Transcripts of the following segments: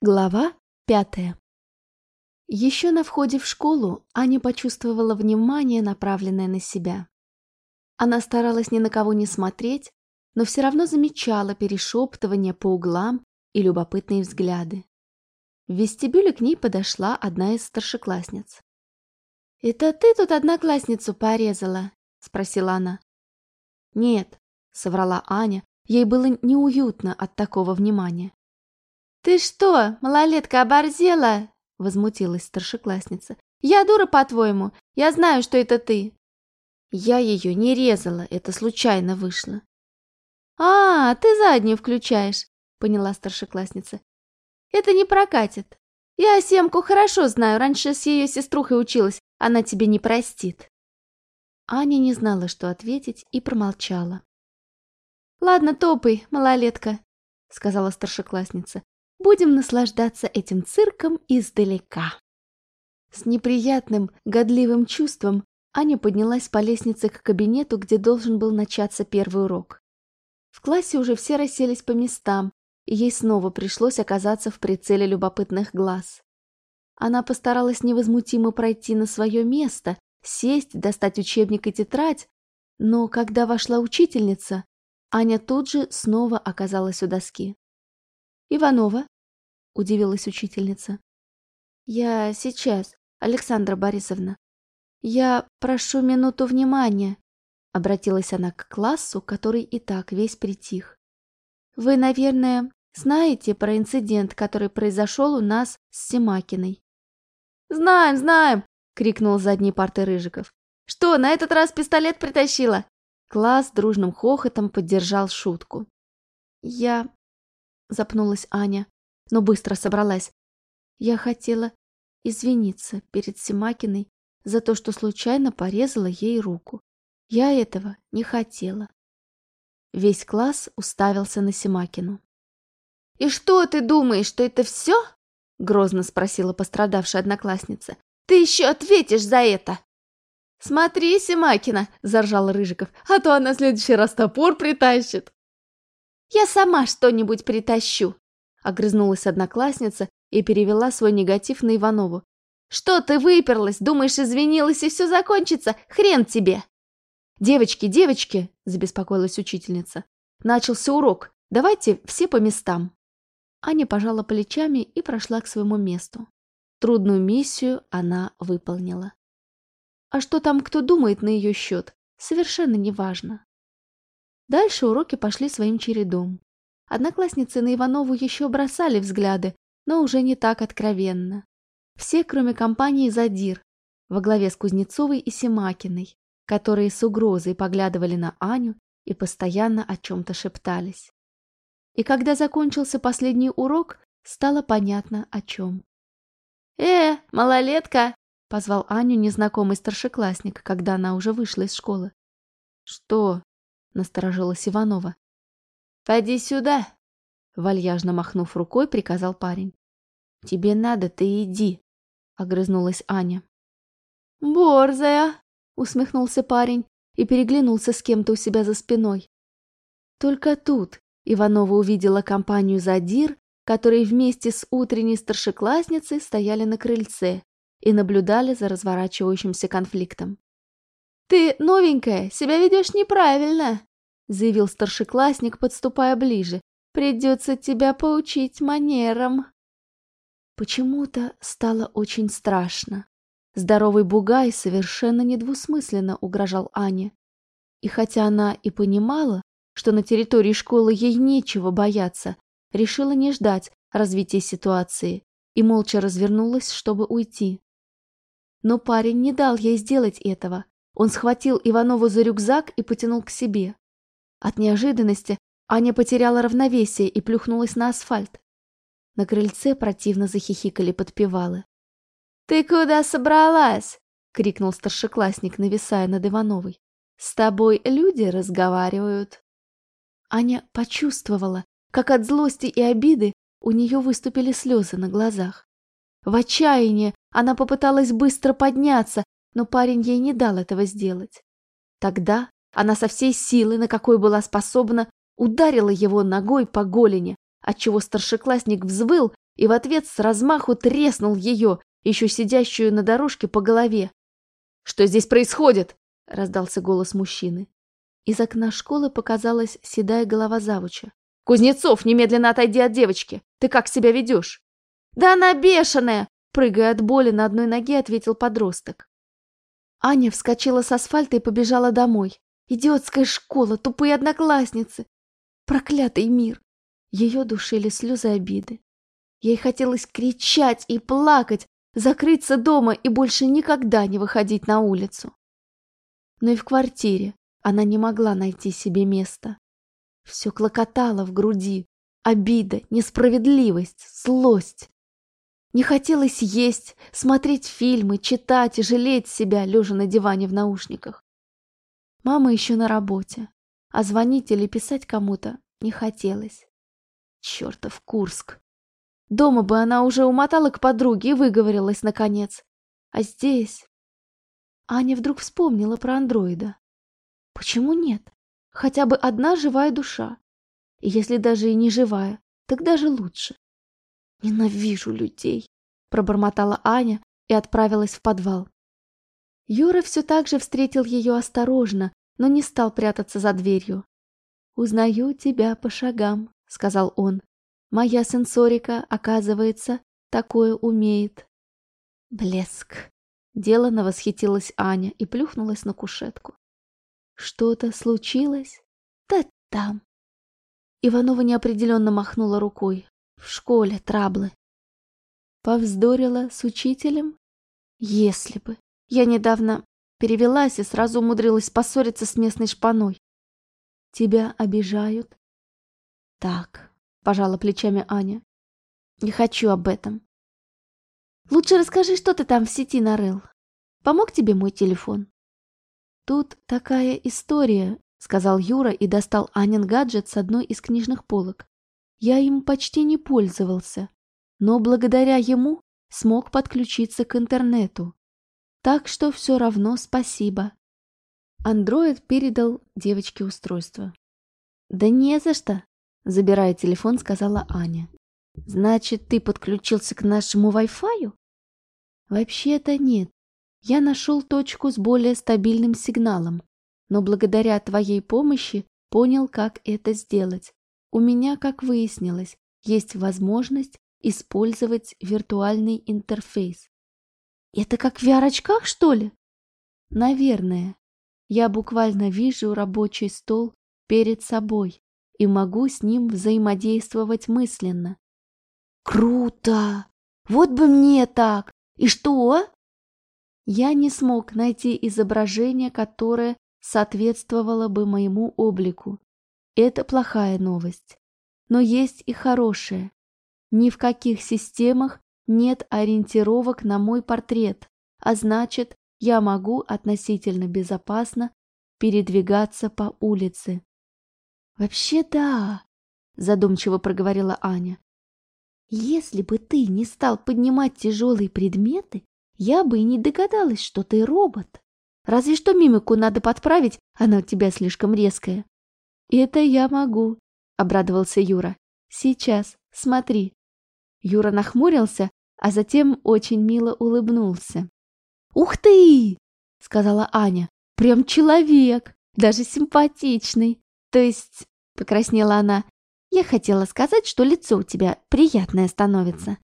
Глава пятая Еще на входе в школу Аня почувствовала внимание, направленное на себя. Она старалась ни на кого не смотреть, но все равно замечала перешептывания по углам и любопытные взгляды. В вестибюле к ней подошла одна из старшеклассниц. «Это ты тут одноклассницу порезала?» — спросила она. «Нет», — соврала Аня, ей было неуютно от такого внимания. «Ты что, малолетка, оборзела?» — возмутилась старшеклассница. «Я дура, по-твоему? Я знаю, что это ты». «Я ее не резала, это случайно вышло». «А, ты заднюю включаешь», — поняла старшеклассница. «Это не прокатит. Я Семку хорошо знаю, раньше с ее сеструхой училась, она тебе не простит». Аня не знала, что ответить, и промолчала. «Ладно, топай, малолетка», — сказала старшеклассница. Будем наслаждаться этим цирком издалека. С неприятным, годливым чувством Аня поднялась по лестнице к кабинету, где должен был начаться первый урок. В классе уже все расселись по местам, и ей снова пришлось оказаться в прицеле любопытных глаз. Она постаралась невозмутимо пройти на свое место, сесть, достать учебник и тетрадь, но когда вошла учительница, Аня тут же снова оказалась у доски. «Иванова?» — удивилась учительница. «Я сейчас, Александра Борисовна. Я прошу минуту внимания», — обратилась она к классу, который и так весь притих. «Вы, наверное, знаете про инцидент, который произошел у нас с Семакиной?» «Знаем, знаем!» — крикнул с задней парты Рыжиков. «Что, на этот раз пистолет притащила?» Класс дружным хохотом поддержал шутку. «Я запнулась Аня, но быстро собралась. Я хотела извиниться перед Семакиной за то, что случайно порезала ей руку. Я этого не хотела. Весь класс уставился на Семакину. «И что ты думаешь, что это все?» — грозно спросила пострадавшая одноклассница. «Ты еще ответишь за это!» «Смотри, Семакина!» — заржал Рыжиков. «А то она в следующий раз топор притащит!» «Я сама что-нибудь притащу!» Огрызнулась одноклассница и перевела свой негатив на Иванову. «Что ты выперлась? Думаешь, извинилась и все закончится? Хрен тебе!» «Девочки, девочки!» – забеспокоилась учительница. «Начался урок. Давайте все по местам». Аня пожала плечами и прошла к своему месту. Трудную миссию она выполнила. А что там кто думает на ее счет, совершенно неважно. Дальше уроки пошли своим чередом. Одноклассницы на Иванову еще бросали взгляды, но уже не так откровенно. Все, кроме компании «Задир», во главе с Кузнецовой и Семакиной, которые с угрозой поглядывали на Аню и постоянно о чем-то шептались. И когда закончился последний урок, стало понятно о чем. «Э, малолетка!» — позвал Аню незнакомый старшеклассник, когда она уже вышла из школы. «Что?» Насторожилась Иванова. «Поди сюда!» Вальяжно махнув рукой, приказал парень. «Тебе надо, ты иди!» Огрызнулась Аня. «Борзая!» Усмехнулся парень и переглянулся с кем-то у себя за спиной. Только тут Иванова увидела компанию «Задир», которые вместе с утренней старшеклассницей стояли на крыльце и наблюдали за разворачивающимся конфликтом. «Ты новенькая, себя ведешь неправильно», — заявил старшеклассник, подступая ближе. «Придется тебя поучить манерам». Почему-то стало очень страшно. Здоровый бугай совершенно недвусмысленно угрожал Ане. И хотя она и понимала, что на территории школы ей нечего бояться, решила не ждать развития ситуации и молча развернулась, чтобы уйти. Но парень не дал ей сделать этого, он схватил Иванову за рюкзак и потянул к себе. От неожиданности Аня потеряла равновесие и плюхнулась на асфальт. На крыльце противно захихикали подпевалы. «Ты куда собралась?» — крикнул старшеклассник, нависая над Ивановой. «С тобой люди разговаривают». Аня почувствовала, как от злости и обиды у нее выступили слезы на глазах. В отчаянии она попыталась быстро подняться, но парень ей не дал этого сделать. Тогда она со всей силы, на какой была способна, ударила его ногой по голени, отчего старшеклассник взвыл и в ответ с размаху треснул ее, еще сидящую на дорожке по голове. «Что здесь происходит?» — раздался голос мужчины. Из окна школы показалась седая голова завуча. «Кузнецов, немедленно отойди от девочки! Ты как себя ведешь?» «Да она бешеная!» — прыгая от боли на одной ноге, ответил подросток. Аня вскочила с асфальта и побежала домой. Идиотская школа, тупые одноклассницы. Проклятый мир. Ее душили слезы обиды. Ей хотелось кричать и плакать, закрыться дома и больше никогда не выходить на улицу. Но и в квартире она не могла найти себе места. Все клокотало в груди. Обида, несправедливость, злость. Не хотелось есть, смотреть фильмы, читать и жалеть себя, лежа на диване в наушниках. Мама еще на работе, а звонить или писать кому-то не хотелось. Чертов Курск. Дома бы она уже умотала к подруге и выговорилась, наконец. А здесь... Аня вдруг вспомнила про андроида. Почему нет? Хотя бы одна живая душа. И если даже и не живая, так даже лучше. Ненавижу людей, пробормотала Аня и отправилась в подвал. Юра все так же встретил ее осторожно, но не стал прятаться за дверью. «Узнаю тебя по шагам», — сказал он. «Моя сенсорика, оказывается, такое умеет». Блеск. Делано восхитилась Аня и плюхнулась на кушетку. «Что-то случилось?» «Да там». Иванова неопределенно махнула рукой. «В школе траблы». Повздорила с учителем? Если бы. Я недавно перевелась и сразу умудрилась поссориться с местной шпаной. Тебя обижают? Так, пожала плечами Аня. Не хочу об этом. Лучше расскажи, что ты там в сети нарыл. Помог тебе мой телефон? Тут такая история, сказал Юра и достал Анин гаджет с одной из книжных полок. Я им почти не пользовался, но благодаря ему смог подключиться к интернету. Так что все равно спасибо. Андроид передал девочке устройство. «Да не за что», — забирая телефон, сказала Аня. «Значит, ты подключился к нашему Wi-Fi?» «Вообще-то нет. Я нашел точку с более стабильным сигналом, но благодаря твоей помощи понял, как это сделать. У меня, как выяснилось, есть возможность использовать виртуальный интерфейс. Это как в VR-очках, что ли? Наверное. Я буквально вижу рабочий стол перед собой и могу с ним взаимодействовать мысленно. Круто! Вот бы мне так! И что? Я не смог найти изображение, которое соответствовало бы моему облику. Это плохая новость. Но есть и хорошая. Ни в каких системах нет ориентировок на мой портрет, а значит, я могу относительно безопасно передвигаться по улице. «Вообще да», — задумчиво проговорила Аня. «Если бы ты не стал поднимать тяжелые предметы, я бы и не догадалась, что ты робот. Разве что мимику надо подправить, она у тебя слишком резкая». «Это я могу», — обрадовался Юра. «Сейчас, смотри». Юра нахмурился, а затем очень мило улыбнулся. «Ух ты!» — сказала Аня. «Прям человек, даже симпатичный. То есть...» — покраснела она. «Я хотела сказать, что лицо у тебя приятное становится».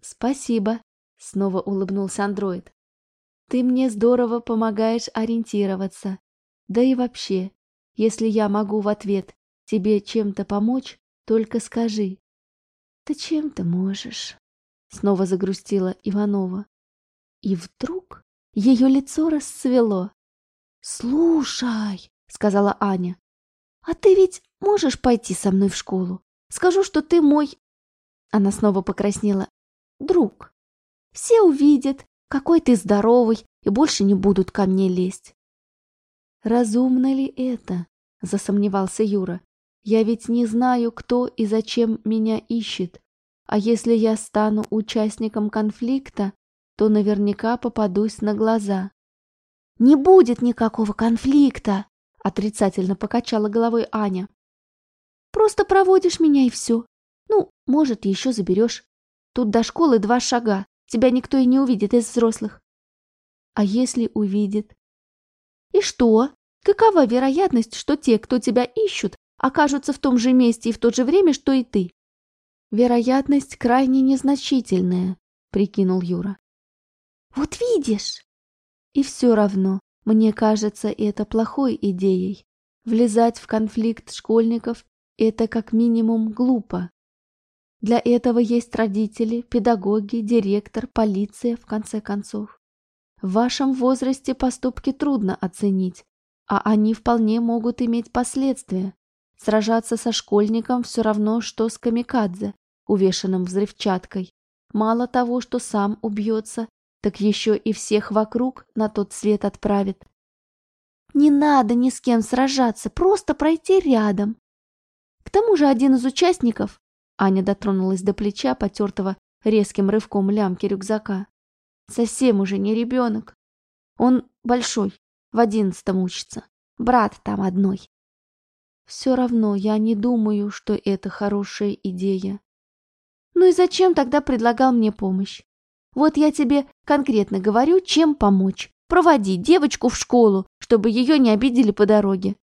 «Спасибо», — снова улыбнулся андроид. «Ты мне здорово помогаешь ориентироваться. Да и вообще, если я могу в ответ тебе чем-то помочь, только скажи». «Ты чем-то можешь», — снова загрустила Иванова. И вдруг ее лицо расцвело. «Слушай», — сказала Аня, — «а ты ведь можешь пойти со мной в школу? Скажу, что ты мой...» Она снова покраснела. «Друг. Все увидят, какой ты здоровый, и больше не будут ко мне лезть». «Разумно ли это?» — засомневался Юра. «Я ведь не знаю, кто и зачем меня ищет. А если я стану участником конфликта, то наверняка попадусь на глаза. «Не будет никакого конфликта!» — отрицательно покачала головой Аня. «Просто проводишь меня и все. Ну, может, еще заберешь. Тут до школы два шага. Тебя никто и не увидит из взрослых. А если увидит? И что? Какова вероятность, что те, кто тебя ищут, окажутся в том же месте и в то же время, что и ты? Вероятность крайне незначительная, прикинул Юра. Вот видишь? И все равно, мне кажется, это плохой идеей. Влезать в конфликт школьников – это как минимум глупо. Для этого есть родители, педагоги, директор, полиция, в конце концов. В вашем возрасте поступки трудно оценить, а они вполне могут иметь последствия. Сражаться со школьником все равно, что с камикадзе, увешанным взрывчаткой. Мало того, что сам убьется, так еще и всех вокруг на тот свет отправит. Не надо ни с кем сражаться, просто пройти рядом. К тому же один из участников, Аня дотронулась до плеча, потертого резким рывком лямки рюкзака, совсем уже не ребенок. Он большой, в одиннадцатом учится, брат там одной. Все равно я не думаю, что это хорошая идея. Ну и зачем тогда предлагал мне помощь? Вот я тебе конкретно говорю, чем помочь проводить девочку в школу, чтобы ее не обидели по дороге.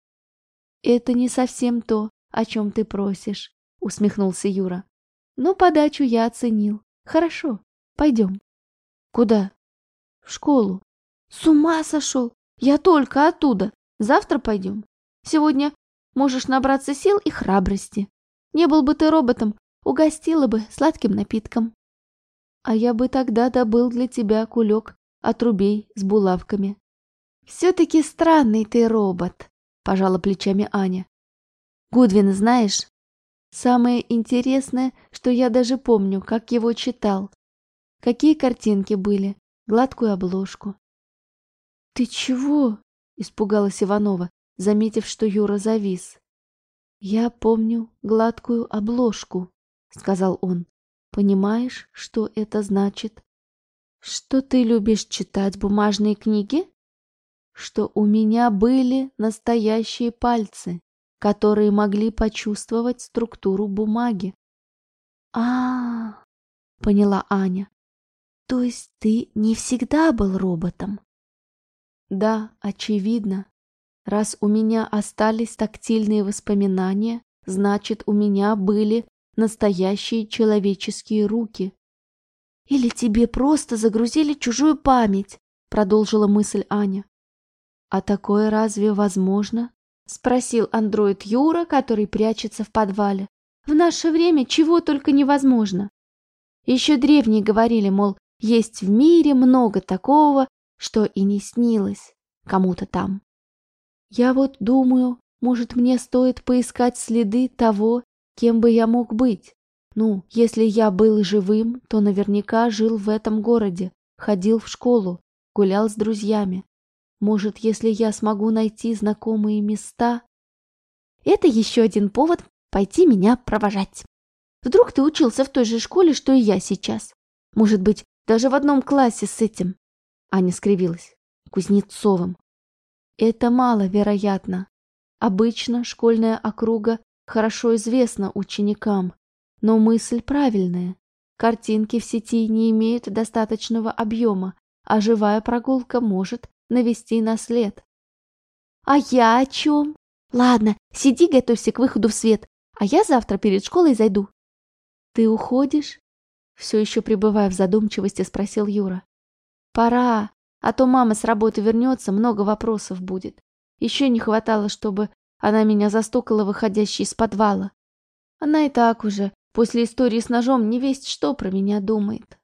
Это не совсем то, о чем ты просишь, усмехнулся Юра. Но подачу я оценил. Хорошо, пойдем. Куда? В школу. С ума сошел. Я только оттуда. Завтра пойдем. Сегодня можешь набраться сил и храбрости. Не был бы ты роботом, угостила бы сладким напитком. А я бы тогда добыл для тебя кулек отрубей с булавками. «Все-таки странный ты робот», — пожала плечами Аня. «Гудвин знаешь? Самое интересное, что я даже помню, как его читал. Какие картинки были, гладкую обложку». «Ты чего?» — испугалась Иванова, заметив, что Юра завис. «Я помню гладкую обложку», — сказал он. «Понимаешь, что это значит?» Что ты любишь читать бумажные книги? Что у меня были настоящие пальцы, которые могли почувствовать структуру бумаги. А, -а, -а поняла Аня. То есть ты не всегда был роботом? Да, очевидно. Раз у меня остались тактильные воспоминания, значит, у меня были настоящие человеческие руки, «Или тебе просто загрузили чужую память», — продолжила мысль Аня. «А такое разве возможно?» — спросил андроид Юра, который прячется в подвале. «В наше время чего только невозможно. Еще древние говорили, мол, есть в мире много такого, что и не снилось кому-то там. Я вот думаю, может, мне стоит поискать следы того, кем бы я мог быть. Ну, если я был живым, то наверняка жил в этом городе, ходил в школу, гулял с друзьями. Может, если я смогу найти знакомые места... Это еще один повод пойти меня провожать. Вдруг ты учился в той же школе, что и я сейчас. Может быть, даже в одном классе с этим. Аня скривилась. Кузнецовым. Это маловероятно. Обычно школьная округа хорошо известна ученикам, но мысль правильная. Картинки в сети не имеют достаточного объема, а живая прогулка может навести на след. А я о чем? Ладно, сиди, готовься к выходу в свет, а я завтра перед школой зайду. Ты уходишь? Все еще пребывая в задумчивости, спросил Юра. Пора, а то мама с работы вернется, много вопросов будет. Еще не хватало, чтобы она меня застукала, выходящей из подвала. Она и так уже После истории с ножом не весть что про меня думает.